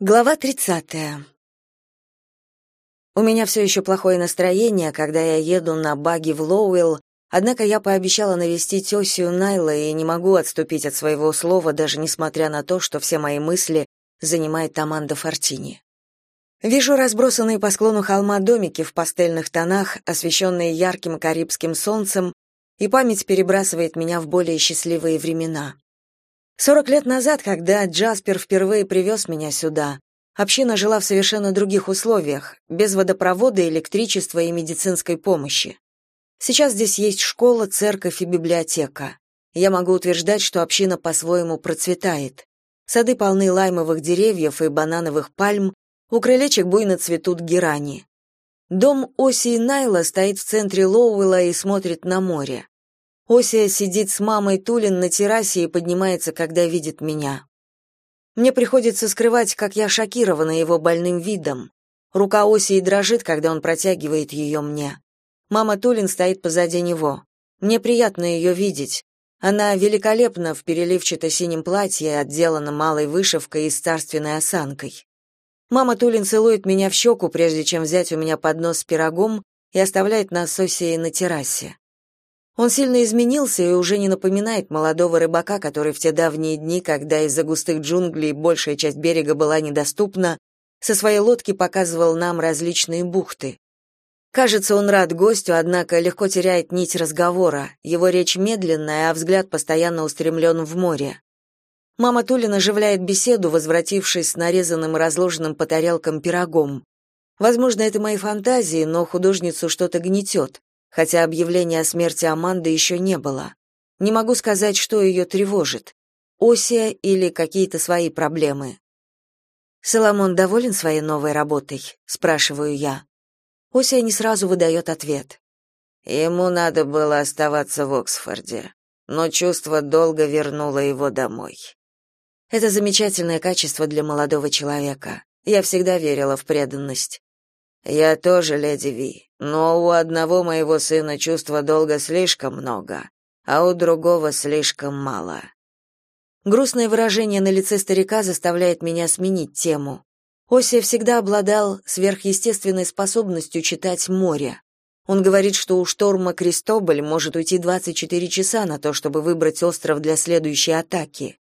Глава 30. У меня все еще плохое настроение, когда я еду на баги в Лоуэлл, однако я пообещала навестить Осию Найла и не могу отступить от своего слова, даже несмотря на то, что все мои мысли занимает Аманда Фортини. Вижу разбросанные по склону холма домики в пастельных тонах, освещенные ярким карибским солнцем, и память перебрасывает меня в более счастливые времена. Сорок лет назад, когда Джаспер впервые привез меня сюда, община жила в совершенно других условиях, без водопровода, электричества и медицинской помощи. Сейчас здесь есть школа, церковь и библиотека. Я могу утверждать, что община по-своему процветает. Сады полны лаймовых деревьев и банановых пальм, у крылечек буйно цветут герани. Дом Оси и Найла стоит в центре Лоуэлла и смотрит на море. Осия сидит с мамой Тулин на террасе и поднимается, когда видит меня. Мне приходится скрывать, как я шокирована его больным видом. Рука Осии дрожит, когда он протягивает ее мне. Мама Тулин стоит позади него. Мне приятно ее видеть. Она великолепна в переливчато-синем платье, отделана малой вышивкой и царственной осанкой. Мама Тулин целует меня в щеку, прежде чем взять у меня поднос с пирогом и оставляет нас с Осией на террасе. Он сильно изменился и уже не напоминает молодого рыбака, который в те давние дни, когда из-за густых джунглей большая часть берега была недоступна, со своей лодки показывал нам различные бухты. Кажется, он рад гостю, однако легко теряет нить разговора. Его речь медленная, а взгляд постоянно устремлен в море. Мама Тулин оживляет беседу, возвратившись с нарезанным и разложенным по тарелкам пирогом. Возможно, это мои фантазии, но художницу что-то гнетет хотя объявления о смерти Аманды еще не было. Не могу сказать, что ее тревожит. Осия или какие-то свои проблемы. Соломон доволен своей новой работой, спрашиваю я. Осия не сразу выдает ответ. Ему надо было оставаться в Оксфорде, но чувство долго вернуло его домой. Это замечательное качество для молодого человека. Я всегда верила в преданность. Я тоже, леди Ви, но у одного моего сына чувства долга слишком много, а у другого слишком мало. Грустное выражение на лице старика заставляет меня сменить тему. Осия всегда обладал сверхъестественной способностью читать море. Он говорит, что у шторма Кристоболь может уйти 24 часа на то, чтобы выбрать остров для следующей атаки.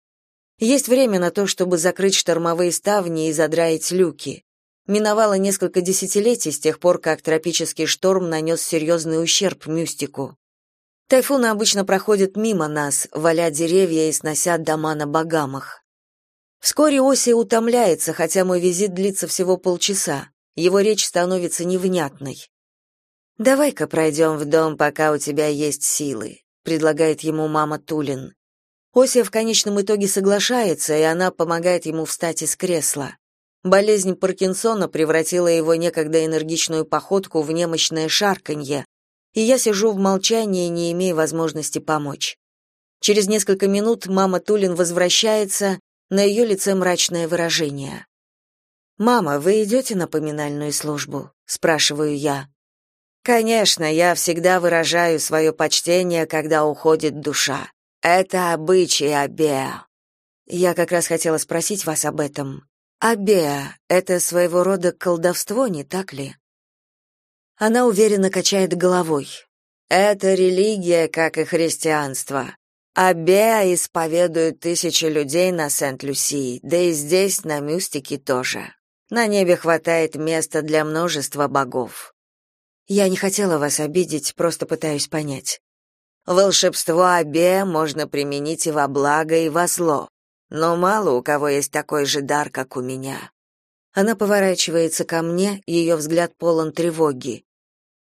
Есть время на то, чтобы закрыть штормовые ставни и задраить люки. Миновало несколько десятилетий с тех пор, как тропический шторм нанес серьезный ущерб мюстику. Тайфуны обычно проходят мимо нас, валя деревья и снося дома на Багамах. Вскоре Оси утомляется, хотя мой визит длится всего полчаса. Его речь становится невнятной. «Давай-ка пройдем в дом, пока у тебя есть силы», — предлагает ему мама Тулин. Ося в конечном итоге соглашается, и она помогает ему встать из кресла. Болезнь Паркинсона превратила его некогда энергичную походку в немощное шарканье, и я сижу в молчании, не имея возможности помочь. Через несколько минут мама Тулин возвращается, на ее лице мрачное выражение. «Мама, вы идете на поминальную службу?» — спрашиваю я. «Конечно, я всегда выражаю свое почтение, когда уходит душа. Это обычай Абеа». Я как раз хотела спросить вас об этом. Абеа — это своего рода колдовство, не так ли? Она уверенно качает головой. Это религия, как и христианство. Абеа исповедуют тысячи людей на Сент-Люсии, да и здесь, на Мюстике, тоже. На небе хватает места для множества богов. Я не хотела вас обидеть, просто пытаюсь понять. Волшебство Абеа можно применить и во благо, и во зло но мало у кого есть такой же дар, как у меня. Она поворачивается ко мне, ее взгляд полон тревоги.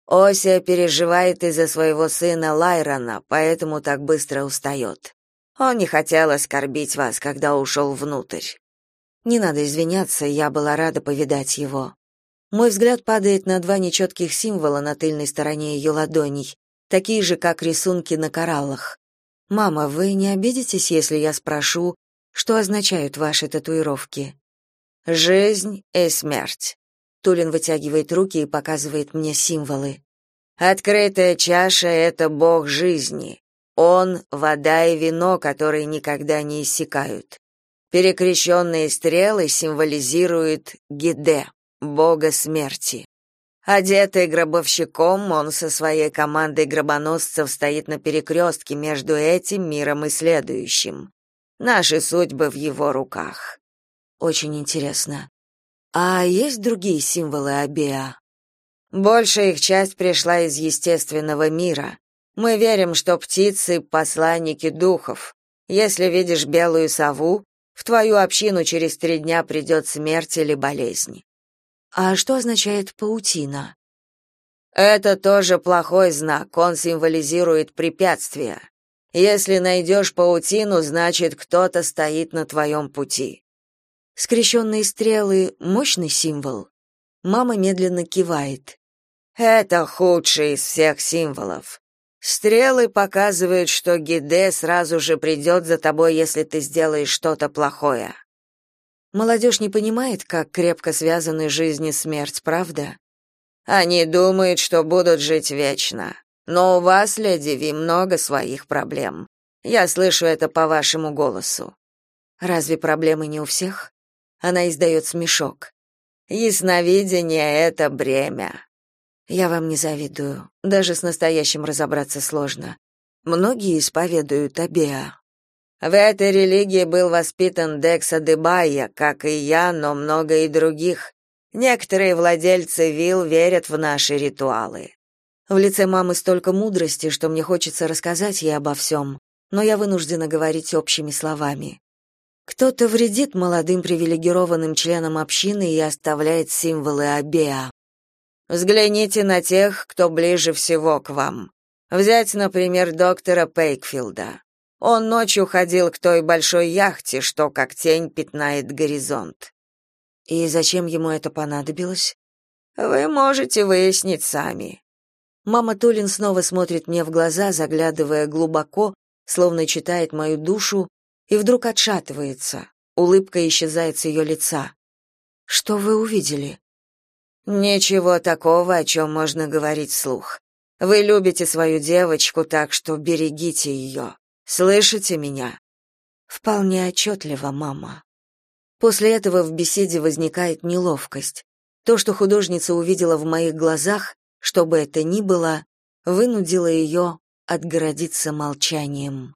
Ося переживает из-за своего сына Лайрона, поэтому так быстро устает. Он не хотел оскорбить вас, когда ушел внутрь. Не надо извиняться, я была рада повидать его. Мой взгляд падает на два нечетких символа на тыльной стороне ее ладоней, такие же, как рисунки на кораллах. Мама, вы не обидитесь, если я спрошу, что означают ваши татуировки? Жизнь и смерть. Тулин вытягивает руки и показывает мне символы. Открытая чаша это бог жизни. Он вода и вино, которые никогда не иссякают. Перекрещенные стрелы символизируют Гиде, бога смерти. Одетый гробовщиком, он со своей командой гробоносцев стоит на перекрестке между этим миром и следующим. Наши судьбы в его руках. Очень интересно. А есть другие символы Абеа? Большая их часть пришла из естественного мира. Мы верим, что птицы — посланники духов. Если видишь белую сову, в твою общину через три дня придет смерть или болезнь. А что означает паутина? Это тоже плохой знак, он символизирует препятствия. Если найдешь паутину, значит, кто-то стоит на твоем пути. Скрещенные стрелы — мощный символ. Мама медленно кивает. Это худший из всех символов. Стрелы показывают, что Гиде сразу же придет за тобой, если ты сделаешь что-то плохое. Молодежь не понимает, как крепко связаны жизнь и смерть, правда? Они думают, что будут жить вечно. Но у вас, леди Ви, много своих проблем. Я слышу это по вашему голосу. Разве проблемы не у всех? Она издает смешок. Ясновидение — это бремя. Я вам не завидую. Даже с настоящим разобраться сложно. Многие исповедуют Абеа. В этой религии был воспитан Декса Дебайя, как и я, но много и других. Некоторые владельцы вилл верят в наши ритуалы. В лице мамы столько мудрости, что мне хочется рассказать ей обо всем, но я вынуждена говорить общими словами. Кто-то вредит молодым привилегированным членам общины и оставляет символы Абеа. Взгляните на тех, кто ближе всего к вам. Взять, например, доктора Пейкфилда. Он ночью ходил к той большой яхте, что как тень пятнает горизонт. И зачем ему это понадобилось? Вы можете выяснить сами. Мама Толин снова смотрит мне в глаза, заглядывая глубоко, словно читает мою душу, и вдруг отшатывается. Улыбка исчезает с ее лица. Что вы увидели? Ничего такого, о чем можно говорить вслух. Вы любите свою девочку, так что берегите ее. Слышите меня? Вполне отчетливо, мама. После этого в беседе возникает неловкость. То, что художница увидела в моих глазах, что бы это ни было, вынудило ее отгородиться молчанием.